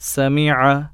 سمع